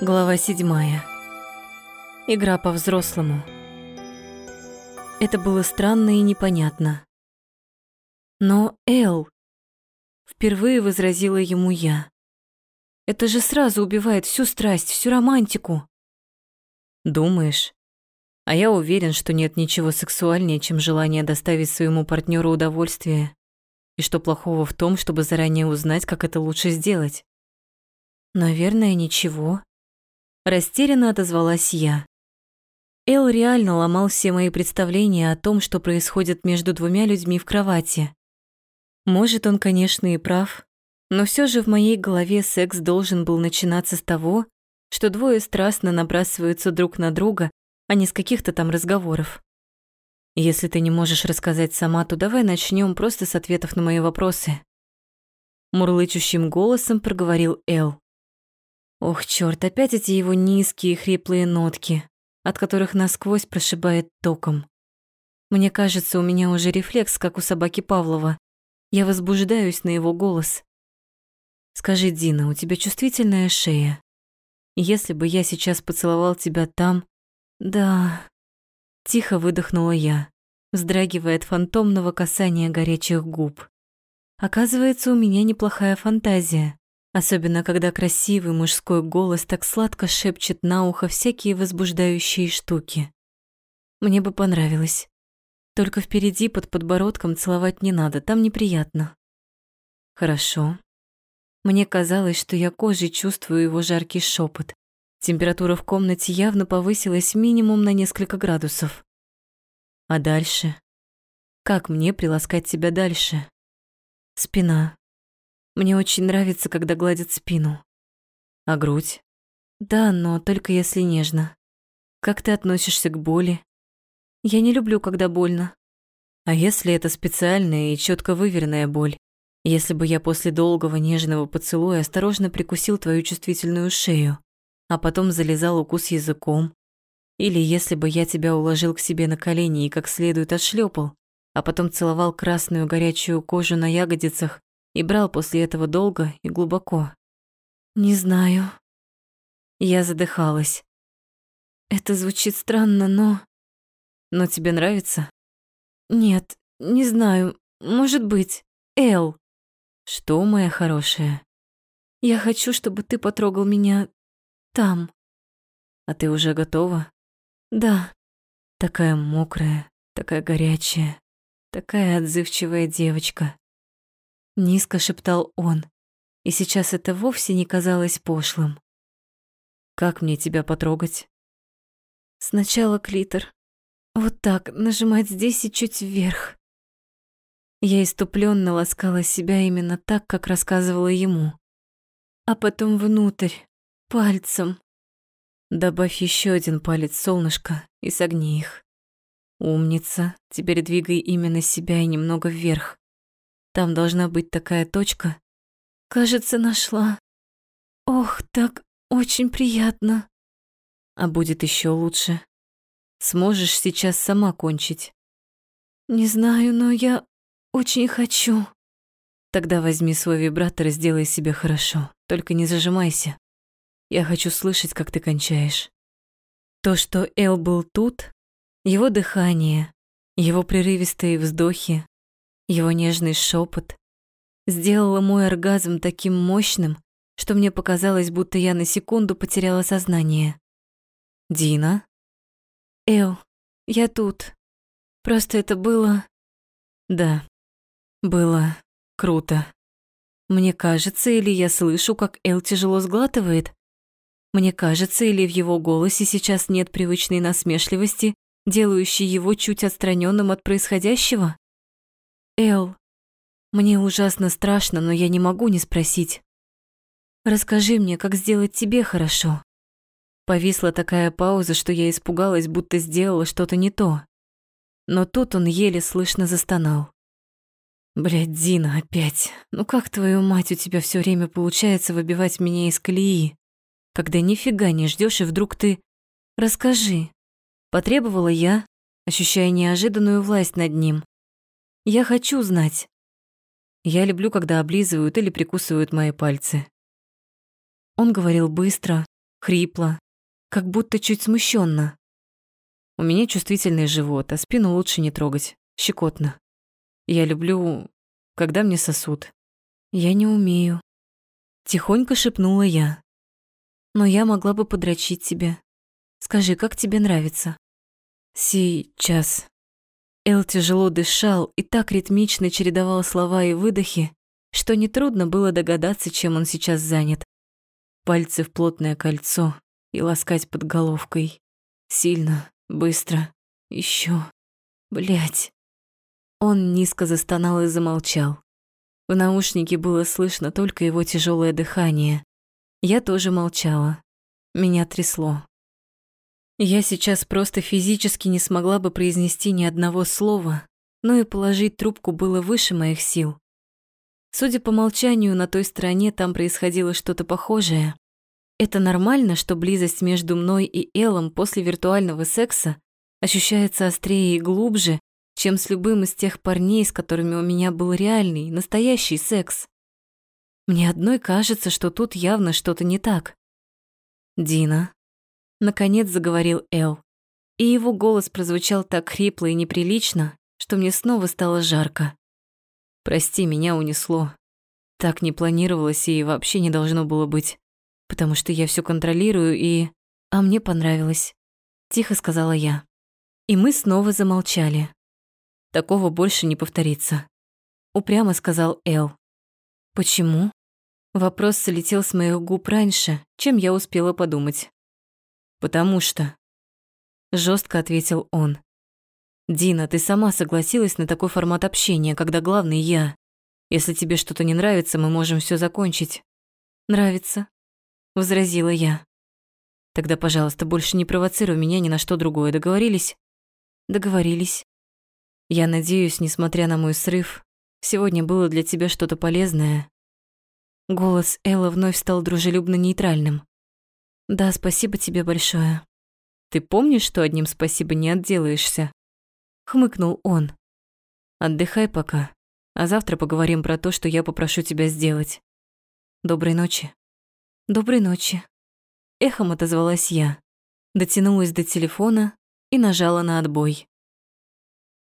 Глава седьмая. Игра по-взрослому. Это было странно и непонятно. Но Эл... Впервые возразила ему я. Это же сразу убивает всю страсть, всю романтику. Думаешь? А я уверен, что нет ничего сексуальнее, чем желание доставить своему партнеру удовольствие. И что плохого в том, чтобы заранее узнать, как это лучше сделать? Наверное, ничего. Растерянно отозвалась я. Эл реально ломал все мои представления о том, что происходит между двумя людьми в кровати. Может, он, конечно, и прав, но все же в моей голове секс должен был начинаться с того, что двое страстно набрасываются друг на друга, а не с каких-то там разговоров. Если ты не можешь рассказать сама, то давай начнем просто с ответов на мои вопросы. Мурлычущим голосом проговорил Эл. Ох, чёрт, опять эти его низкие хриплые нотки, от которых насквозь прошибает током. Мне кажется, у меня уже рефлекс, как у собаки Павлова. Я возбуждаюсь на его голос. Скажи, Дина, у тебя чувствительная шея? Если бы я сейчас поцеловал тебя там... Да... Тихо выдохнула я, вздрагивая от фантомного касания горячих губ. Оказывается, у меня неплохая фантазия. Особенно, когда красивый мужской голос так сладко шепчет на ухо всякие возбуждающие штуки. Мне бы понравилось. Только впереди под подбородком целовать не надо, там неприятно. Хорошо. Мне казалось, что я кожей чувствую его жаркий шепот. Температура в комнате явно повысилась минимум на несколько градусов. А дальше? Как мне приласкать тебя дальше? Спина, мне очень нравится, когда гладят спину. А грудь? Да, но только если нежно. Как ты относишься к боли? Я не люблю, когда больно. А если это специальная и четко выверенная боль? Если бы я после долгого нежного поцелуя осторожно прикусил твою чувствительную шею, а потом залезал укус языком? Или если бы я тебя уложил к себе на колени и как следует отшлепал, а потом целовал красную горячую кожу на ягодицах и брал после этого долго и глубоко. Не знаю. Я задыхалась. Это звучит странно, но... Но тебе нравится? Нет, не знаю. Может быть. Эл. Что, моя хорошая? Я хочу, чтобы ты потрогал меня там. А ты уже готова? Да. Такая мокрая, такая горячая, такая отзывчивая девочка. Низко шептал он, и сейчас это вовсе не казалось пошлым. «Как мне тебя потрогать?» «Сначала клитор. Вот так, нажимать здесь и чуть вверх». Я иступленно ласкала себя именно так, как рассказывала ему. А потом внутрь, пальцем. Добавь еще один палец, солнышко, и согни их. Умница, теперь двигай именно себя и немного вверх. Там должна быть такая точка. Кажется, нашла. Ох, так очень приятно. А будет еще лучше. Сможешь сейчас сама кончить? Не знаю, но я очень хочу. Тогда возьми свой вибратор и сделай себе хорошо. Только не зажимайся. Я хочу слышать, как ты кончаешь. То, что Эл был тут, его дыхание, его прерывистые вздохи, его нежный шепот сделала мой оргазм таким мощным, что мне показалось, будто я на секунду потеряла сознание. «Дина?» «Эл, я тут. Просто это было...» «Да, было круто. Мне кажется, или я слышу, как Эл тяжело сглатывает? Мне кажется, или в его голосе сейчас нет привычной насмешливости, делающей его чуть отстраненным от происходящего?» Эл, мне ужасно страшно, но я не могу не спросить. Расскажи мне, как сделать тебе хорошо. Повисла такая пауза, что я испугалась, будто сделала что-то не то. Но тут он еле слышно застонал. Блядь, Дина, опять. Ну как твою мать у тебя все время получается выбивать меня из колеи? Когда нифига не ждешь и вдруг ты... Расскажи. Потребовала я, ощущая неожиданную власть над ним. Я хочу знать. Я люблю, когда облизывают или прикусывают мои пальцы. Он говорил быстро, хрипло, как будто чуть смущенно. У меня чувствительный живот, а спину лучше не трогать, щекотно. Я люблю, когда мне сосут. Я не умею. Тихонько шепнула я. Но я могла бы подрочить тебе. Скажи, как тебе нравится? Сейчас. Эл тяжело дышал и так ритмично чередовал слова и выдохи, что нетрудно было догадаться, чем он сейчас занят. Пальцы в плотное кольцо и ласкать под головкой. Сильно, быстро, еще. Блять. Он низко застонал и замолчал. В наушнике было слышно только его тяжелое дыхание. Я тоже молчала. Меня трясло. Я сейчас просто физически не смогла бы произнести ни одного слова, но и положить трубку было выше моих сил. Судя по молчанию, на той стороне там происходило что-то похожее. Это нормально, что близость между мной и Эллом после виртуального секса ощущается острее и глубже, чем с любым из тех парней, с которыми у меня был реальный, настоящий секс. Мне одной кажется, что тут явно что-то не так. «Дина», — наконец заговорил Эл, и его голос прозвучал так хрипло и неприлично, что мне снова стало жарко. Прости, меня унесло. Так не планировалось и вообще не должно было быть. Потому что я все контролирую и... А мне понравилось. Тихо сказала я. И мы снова замолчали. Такого больше не повторится. Упрямо сказал Эл. Почему? Вопрос солетел с моих губ раньше, чем я успела подумать. «Потому что...» Жестко ответил он. Дина, ты сама согласилась на такой формат общения, когда главный я. Если тебе что-то не нравится, мы можем все закончить. Нравится, возразила я. Тогда, пожалуйста, больше не провоцируй меня ни на что другое. Договорились? Договорились. Я надеюсь, несмотря на мой срыв, сегодня было для тебя что-то полезное. Голос Элла вновь стал дружелюбно-нейтральным. Да, спасибо тебе большое. Ты помнишь, что одним спасибо не отделаешься? хмыкнул он. Отдыхай пока, а завтра поговорим про то, что я попрошу тебя сделать. Доброй ночи. Доброй ночи. Эхом отозвалась я, дотянулась до телефона и нажала на отбой.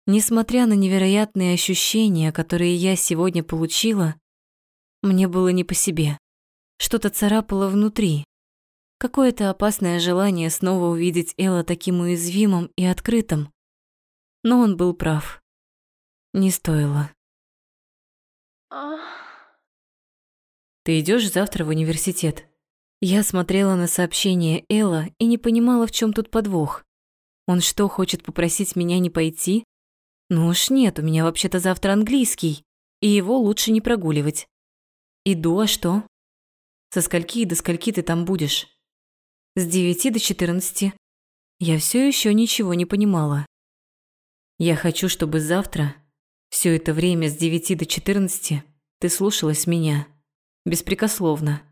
Несмотря на невероятные ощущения, которые я сегодня получила, мне было не по себе. Что-то царапало внутри. Какое-то опасное желание снова увидеть Элла таким уязвимым и открытым, но он был прав. Не стоило. Ты идешь завтра в университет? Я смотрела на сообщение Элла и не понимала, в чем тут подвох. Он что, хочет попросить меня не пойти? Ну уж нет, у меня вообще-то завтра английский, и его лучше не прогуливать. Иду, а что? Со скольки до скольки ты там будешь? С девяти до четырнадцати. Я все еще ничего не понимала. Я хочу, чтобы завтра, все это время с 9 до 14, ты слушалась меня. Беспрекословно.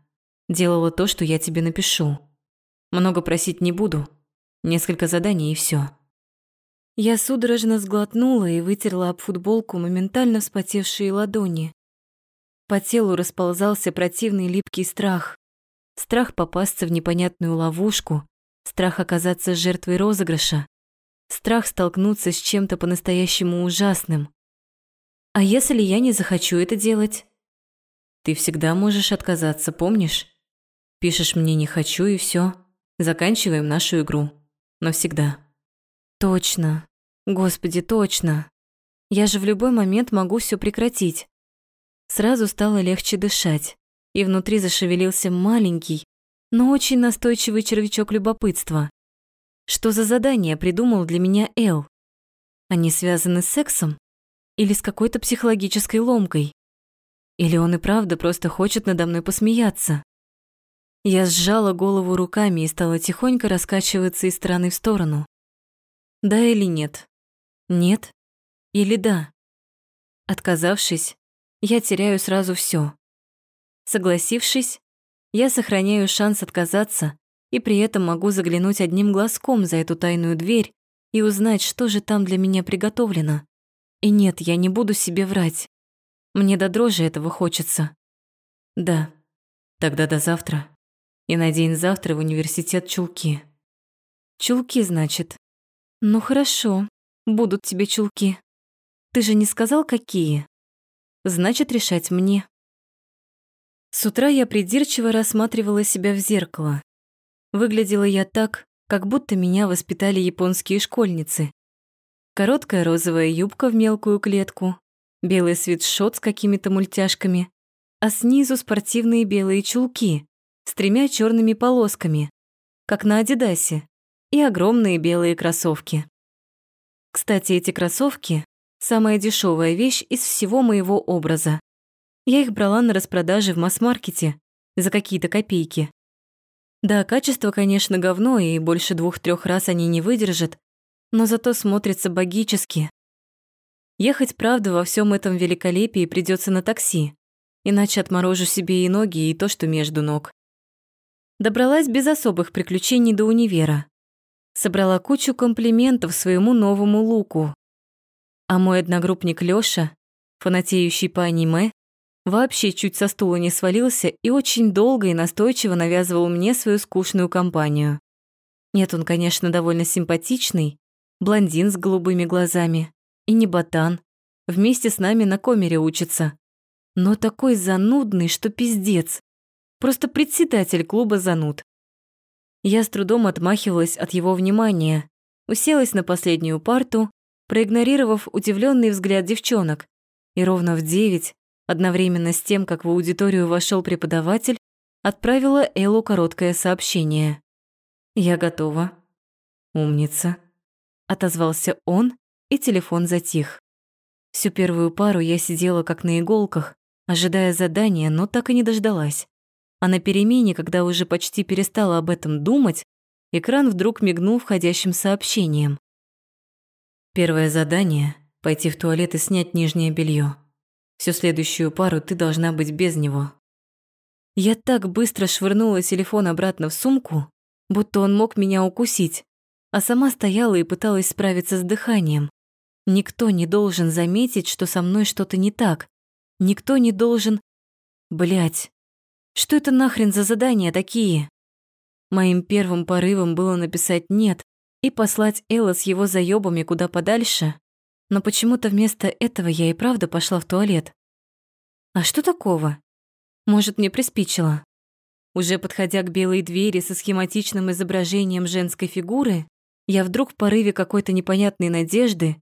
Делала то, что я тебе напишу. Много просить не буду. Несколько заданий и все. Я судорожно сглотнула и вытерла об футболку моментально вспотевшие ладони. По телу расползался противный липкий страх. Страх попасться в непонятную ловушку, страх оказаться жертвой розыгрыша, Страх столкнуться с чем-то по-настоящему ужасным. А если я не захочу это делать? Ты всегда можешь отказаться, помнишь? Пишешь мне «не хочу» и все. Заканчиваем нашу игру. Навсегда. Точно. Господи, точно. Я же в любой момент могу все прекратить. Сразу стало легче дышать, и внутри зашевелился маленький, но очень настойчивый червячок любопытства. Что за задание придумал для меня Эл? Они связаны с сексом? Или с какой-то психологической ломкой? Или он и правда просто хочет надо мной посмеяться? Я сжала голову руками и стала тихонько раскачиваться из стороны в сторону. Да или нет? Нет или да? Отказавшись, я теряю сразу все. Согласившись, я сохраняю шанс отказаться и при этом могу заглянуть одним глазком за эту тайную дверь и узнать, что же там для меня приготовлено. И нет, я не буду себе врать. Мне до дрожи этого хочется. Да, тогда до завтра. и надень завтра в университет чулки. Чулки, значит. Ну хорошо, будут тебе чулки. Ты же не сказал, какие? Значит, решать мне. С утра я придирчиво рассматривала себя в зеркало. Выглядела я так, как будто меня воспитали японские школьницы. Короткая розовая юбка в мелкую клетку, белый свитшот с какими-то мультяшками, а снизу спортивные белые чулки с тремя черными полосками, как на Адидасе, и огромные белые кроссовки. Кстати, эти кроссовки – самая дешевая вещь из всего моего образа. Я их брала на распродаже в масс-маркете за какие-то копейки. Да, качество, конечно, говно, и больше двух-трех раз они не выдержат, но зато смотрится богически. Ехать, правда, во всем этом великолепии придется на такси, иначе отморожу себе и ноги, и то, что между ног. Добралась без особых приключений до универа. Собрала кучу комплиментов своему новому луку. А мой одногруппник Лёша, фанатеющий по аниме, вообще чуть со стула не свалился и очень долго и настойчиво навязывал мне свою скучную компанию. Нет, он, конечно, довольно симпатичный, блондин с голубыми глазами, и не ботан, вместе с нами на комере учится. Но такой занудный, что пиздец. Просто председатель клуба зануд. Я с трудом отмахивалась от его внимания, уселась на последнюю парту, проигнорировав удивленный взгляд девчонок, и ровно в девять Одновременно с тем, как в аудиторию вошел преподаватель, отправила Эллу короткое сообщение. «Я готова». «Умница», — отозвался он, и телефон затих. Всю первую пару я сидела как на иголках, ожидая задания, но так и не дождалась. А на перемене, когда уже почти перестала об этом думать, экран вдруг мигнул входящим сообщением. Первое задание — пойти в туалет и снять нижнее белье. Всю следующую пару ты должна быть без него. Я так быстро швырнула телефон обратно в сумку, будто он мог меня укусить, а сама стояла и пыталась справиться с дыханием. Никто не должен заметить, что со мной что-то не так. Никто не должен... Блять, что это нахрен за задания такие? Моим первым порывом было написать «нет» и послать Элла с его заёбами куда подальше, но почему-то вместо этого я и правда пошла в туалет. А что такого? Может, мне приспичило? Уже подходя к белой двери со схематичным изображением женской фигуры, я вдруг в порыве какой-то непонятной надежды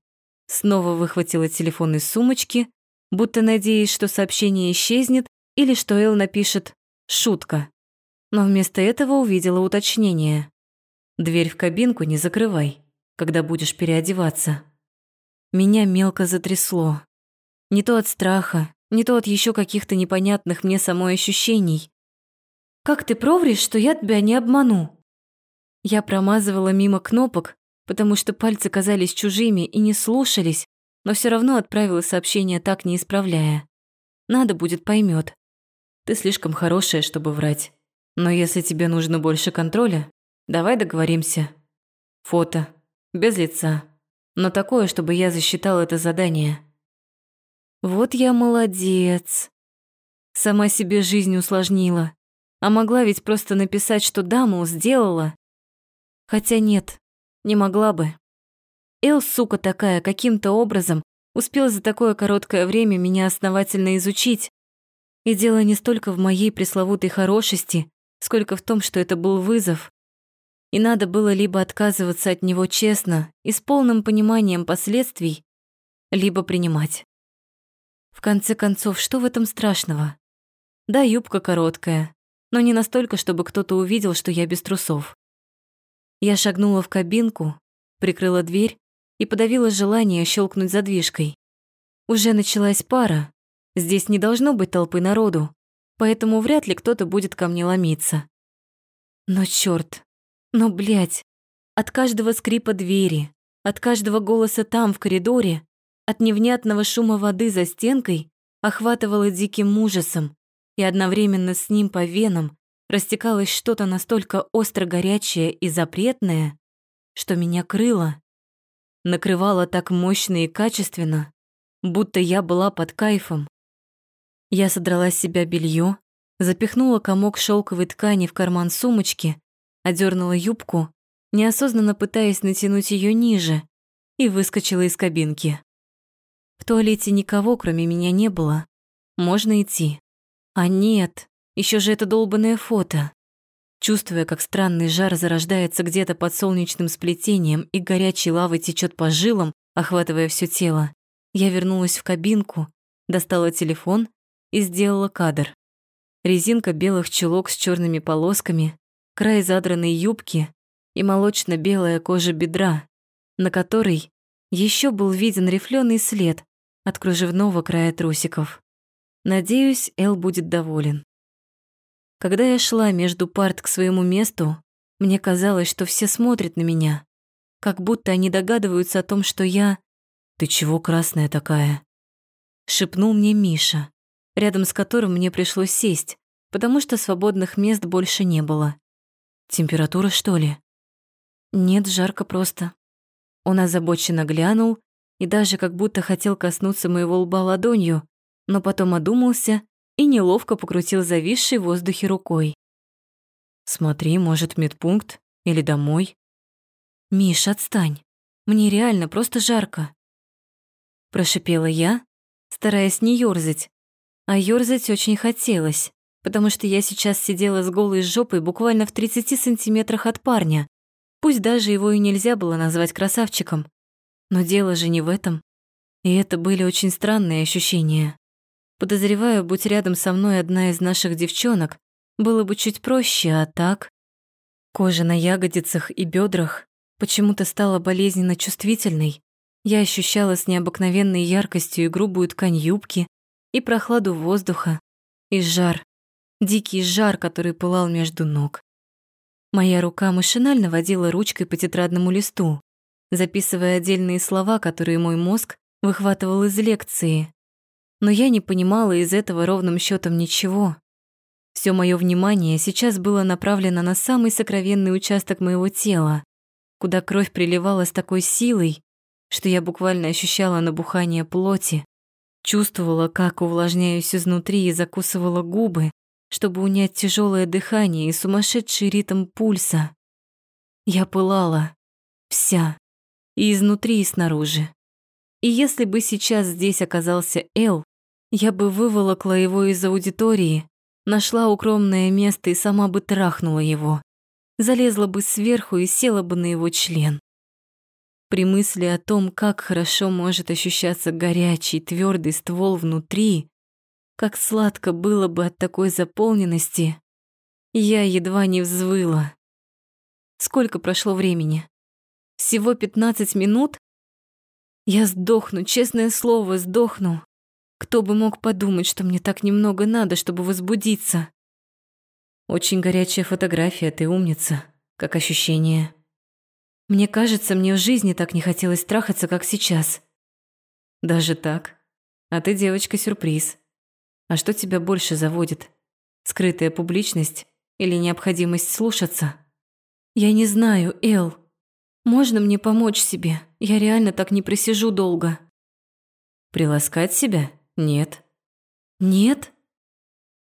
снова выхватила телефон из сумочки, будто надеясь, что сообщение исчезнет или что Эл напишет «шутка». Но вместо этого увидела уточнение. «Дверь в кабинку не закрывай, когда будешь переодеваться». Меня мелко затрясло. Не то от страха, не то от еще каких-то непонятных мне самой ощущений. «Как ты провришь, что я тебя не обману?» Я промазывала мимо кнопок, потому что пальцы казались чужими и не слушались, но все равно отправила сообщение так, не исправляя. Надо будет, поймет. Ты слишком хорошая, чтобы врать. Но если тебе нужно больше контроля, давай договоримся. Фото. Без лица но такое, чтобы я засчитал это задание. Вот я молодец. Сама себе жизнь усложнила. А могла ведь просто написать, что да, мол, сделала. Хотя нет, не могла бы. Эл, сука такая, каким-то образом успел за такое короткое время меня основательно изучить. И дело не столько в моей пресловутой хорошести, сколько в том, что это был вызов и надо было либо отказываться от него честно и с полным пониманием последствий, либо принимать. В конце концов, что в этом страшного? Да, юбка короткая, но не настолько, чтобы кто-то увидел, что я без трусов. Я шагнула в кабинку, прикрыла дверь и подавила желание щелкнуть задвижкой. Уже началась пара, здесь не должно быть толпы народу, поэтому вряд ли кто-то будет ко мне ломиться. Но чёрт, но, блядь, от каждого скрипа двери, от каждого голоса там, в коридоре, от невнятного шума воды за стенкой охватывало диким ужасом, и одновременно с ним по венам растекалось что-то настолько остро горячее и запретное, что меня крыло. Накрывало так мощно и качественно, будто я была под кайфом. Я содрала с себя белье, Запихнула комок шелковой ткани в карман сумочки, одернула юбку, неосознанно пытаясь натянуть ее ниже, и выскочила из кабинки. В туалете никого, кроме меня, не было. Можно идти. А нет, еще же это долбанное фото. Чувствуя, как странный жар зарождается где-то под солнечным сплетением и горячей лавой течет по жилам, охватывая все тело, я вернулась в кабинку, достала телефон и сделала кадр. Резинка белых чулок с черными полосками, край задранной юбки и молочно-белая кожа бедра, на которой еще был виден рифленый след от кружевного края трусиков. Надеюсь, Эл будет доволен. Когда я шла между парт к своему месту, мне казалось, что все смотрят на меня, как будто они догадываются о том, что я... «Ты чего красная такая?» Шепнул мне Миша, рядом с которым мне пришлось сесть, потому что свободных мест больше не было. «Температура, что ли?» «Нет, жарко просто». Он озабоченно глянул и даже как будто хотел коснуться моего лба ладонью, но потом одумался и неловко покрутил зависшей в воздухе рукой. «Смотри, может, в медпункт или домой?» «Миш, отстань. Мне реально просто жарко». Прошипела я, стараясь не ёрзать. А ёрзать очень хотелось, потому что я сейчас сидела с голой жопой буквально в 30 сантиметрах от парня. Пусть даже его и нельзя было назвать красавчиком. Но дело же не в этом. И это были очень странные ощущения. Подозреваю, будь рядом со мной одна из наших девчонок, было бы чуть проще, а так... Кожа на ягодицах и бедрах почему-то стала болезненно чувствительной. Я ощущала с необыкновенной яркостью и грубую ткань юбки, и прохладу воздуха, и жар, дикий жар, который пылал между ног. Моя рука машинально водила ручкой по тетрадному листу, записывая отдельные слова, которые мой мозг выхватывал из лекции. Но я не понимала из этого ровным счетом ничего. Все мое внимание сейчас было направлено на самый сокровенный участок моего тела, куда кровь приливала с такой силой, что я буквально ощущала набухание плоти, чувствовала, как увлажняюсь изнутри и закусывала губы, чтобы унять тяжелое дыхание и сумасшедший ритм пульса. Я пылала, вся, и изнутри, и снаружи. И если бы сейчас здесь оказался Эл, я бы выволокла его из аудитории, нашла укромное место и сама бы трахнула его. Залезла бы сверху и села бы на его член. При мысли о том, как хорошо может ощущаться горячий, твердый ствол внутри, как сладко было бы от такой заполненности, я едва не взвыла. Сколько прошло времени? Всего 15 минут? Я сдохну, честное слово, сдохну. Кто бы мог подумать, что мне так немного надо, чтобы возбудиться? Очень горячая фотография, ты умница. Как ощущение? Мне кажется, мне в жизни так не хотелось трахаться, как сейчас. Даже так? А ты девочка-сюрприз. А что тебя больше заводит? Скрытая публичность или необходимость слушаться? Я не знаю, Эл. Можно мне помочь себе? Я реально так не просижу долго. Приласкать себя? Нет. Нет?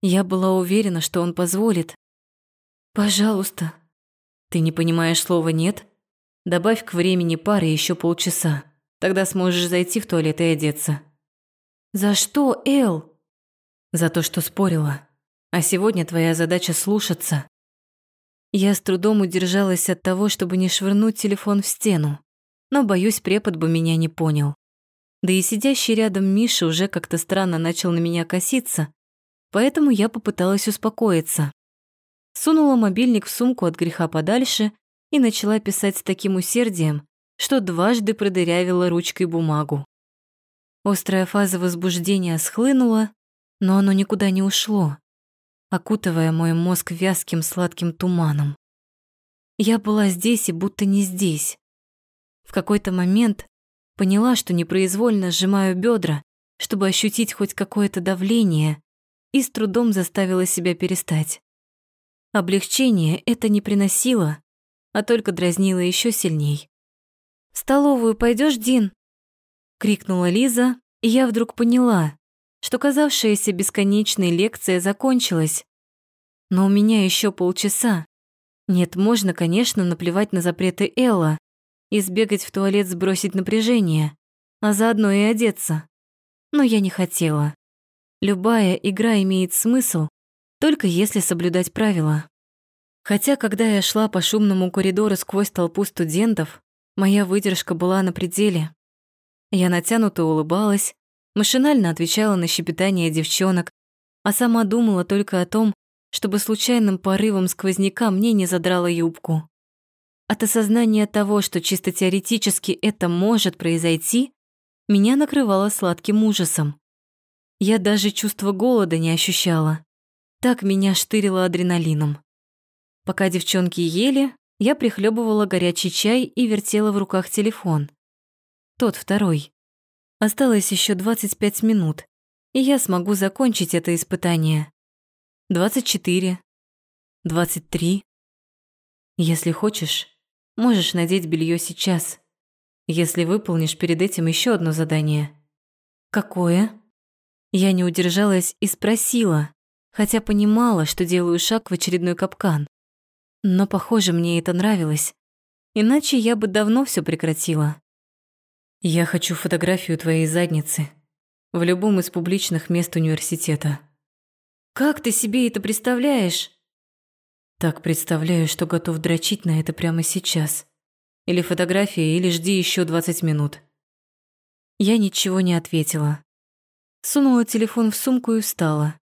Я была уверена, что он позволит. Пожалуйста. Ты не понимаешь слова «нет»? Добавь к времени пары еще полчаса. Тогда сможешь зайти в туалет и одеться. За что, Эл? За то, что спорила. А сегодня твоя задача слушаться. Я с трудом удержалась от того, чтобы не швырнуть телефон в стену, но, боюсь, препод бы меня не понял. Да и сидящий рядом Миша уже как-то странно начал на меня коситься, поэтому я попыталась успокоиться. Сунула мобильник в сумку от греха подальше и начала писать с таким усердием, что дважды продырявила ручкой бумагу. Острая фаза возбуждения схлынула, но оно никуда не ушло окутывая мой мозг вязким сладким туманом. Я была здесь и будто не здесь. В какой-то момент поняла, что непроизвольно сжимаю бедра, чтобы ощутить хоть какое-то давление, и с трудом заставила себя перестать. Облегчение это не приносило, а только дразнило еще сильней. «В столовую пойдешь, Дин?» — крикнула Лиза, и я вдруг поняла, что казавшаяся бесконечной лекция закончилась, Но у меня еще полчаса. Нет, можно, конечно, наплевать на запреты Элла и сбегать в туалет сбросить напряжение, а заодно и одеться. Но я не хотела. Любая игра имеет смысл, только если соблюдать правила. Хотя, когда я шла по шумному коридору сквозь толпу студентов, моя выдержка была на пределе. Я натянуто улыбалась, машинально отвечала на щепетание девчонок, а сама думала только о том, чтобы случайным порывом сквозняка мне не задрало юбку. От осознания того, что чисто теоретически это может произойти, меня накрывало сладким ужасом. Я даже чувство голода не ощущала. Так меня штырило адреналином. Пока девчонки ели, я прихлебывала горячий чай и вертела в руках телефон. Тот второй. Осталось еще 25 минут, и я смогу закончить это испытание. 24, 23. Если хочешь, можешь надеть белье сейчас, если выполнишь перед этим еще одно задание. Какое? Я не удержалась и спросила, хотя понимала, что делаю шаг в очередной капкан. Но, похоже, мне это нравилось. Иначе я бы давно все прекратила. Я хочу фотографию твоей задницы в любом из публичных мест университета. Как ты себе это представляешь? Так представляю, что готов дрочить на это прямо сейчас. Или фотография, или жди еще 20 минут. Я ничего не ответила. Сунула телефон в сумку и встала.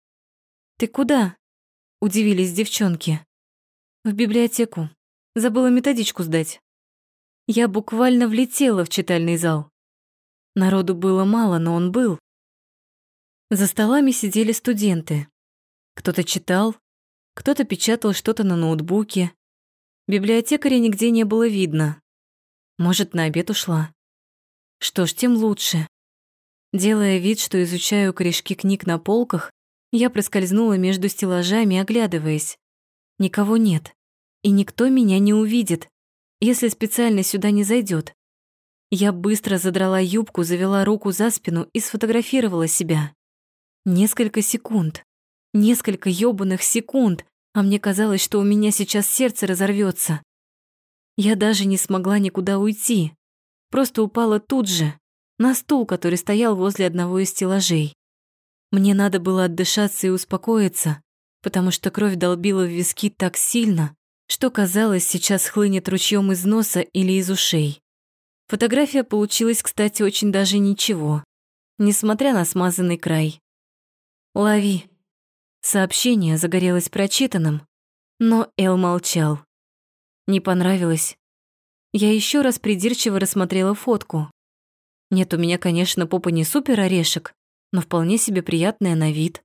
«Ты куда?» – удивились девчонки. «В библиотеку. Забыла методичку сдать». Я буквально влетела в читальный зал. Народу было мало, но он был. За столами сидели студенты. Кто-то читал, кто-то печатал что-то на ноутбуке. Библиотекаря нигде не было видно. Может, на обед ушла. Что ж, тем лучше. Делая вид, что изучаю корешки книг на полках, я проскользнула между стеллажами, оглядываясь. Никого нет. И никто меня не увидит, если специально сюда не зайдет. Я быстро задрала юбку, завела руку за спину и сфотографировала себя. Несколько секунд. Несколько ёбаных секунд, а мне казалось, что у меня сейчас сердце разорвется. Я даже не смогла никуда уйти. Просто упала тут же, на стул, который стоял возле одного из стеллажей. Мне надо было отдышаться и успокоиться, потому что кровь долбила в виски так сильно, что казалось, сейчас хлынет ручьем из носа или из ушей. Фотография получилась, кстати, очень даже ничего, несмотря на смазанный край. «Лови». Сообщение загорелось прочитанным, но Эл молчал. Не понравилось. Я еще раз придирчиво рассмотрела фотку. Нет, у меня, конечно, попа не супер орешек, но вполне себе приятная на вид.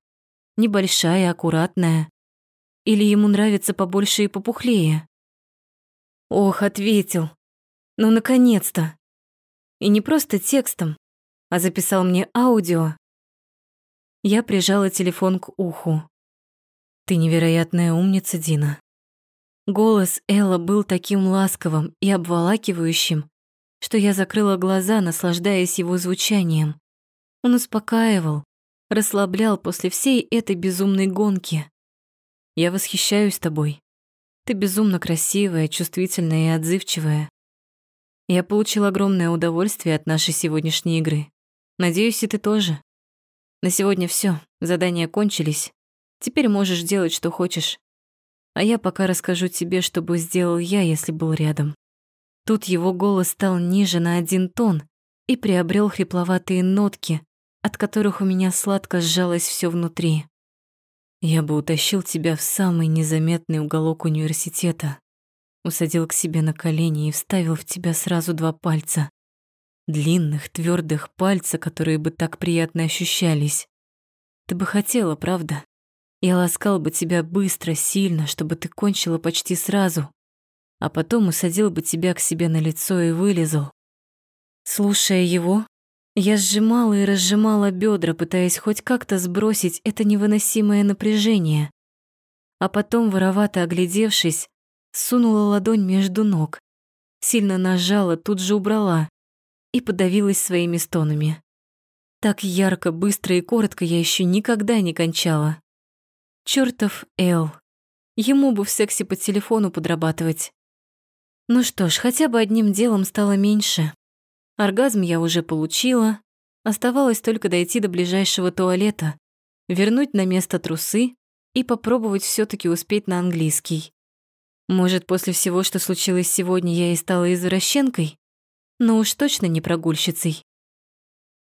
Небольшая, аккуратная. Или ему нравится побольше и попухлее? Ох, ответил. Ну, наконец-то. И не просто текстом, а записал мне аудио. Я прижала телефон к уху. Ты невероятная умница, Дина. Голос Элла был таким ласковым и обволакивающим, что я закрыла глаза, наслаждаясь его звучанием. Он успокаивал, расслаблял после всей этой безумной гонки. Я восхищаюсь тобой. Ты безумно красивая, чувствительная и отзывчивая. Я получил огромное удовольствие от нашей сегодняшней игры. Надеюсь, и ты тоже. На сегодня все, задания кончились. Теперь можешь делать, что хочешь. А я пока расскажу тебе, что бы сделал я, если был рядом. Тут его голос стал ниже на один тон и приобрел хрипловатые нотки, от которых у меня сладко сжалось все внутри. Я бы утащил тебя в самый незаметный уголок университета, усадил к себе на колени и вставил в тебя сразу два пальца. Длинных, твердых пальца, которые бы так приятно ощущались. Ты бы хотела, правда? Я ласкал бы тебя быстро, сильно, чтобы ты кончила почти сразу, а потом усадил бы тебя к себе на лицо и вылезал. Слушая его, я сжимала и разжимала бедра, пытаясь хоть как-то сбросить это невыносимое напряжение. А потом, воровато оглядевшись, сунула ладонь между ног, сильно нажала, тут же убрала и подавилась своими стонами. Так ярко, быстро и коротко я еще никогда не кончала. Чёртов Эл. Ему бы в сексе по телефону подрабатывать. Ну что ж, хотя бы одним делом стало меньше. Оргазм я уже получила. Оставалось только дойти до ближайшего туалета, вернуть на место трусы и попробовать все таки успеть на английский. Может, после всего, что случилось сегодня, я и стала извращенкой? Но уж точно не прогульщицей.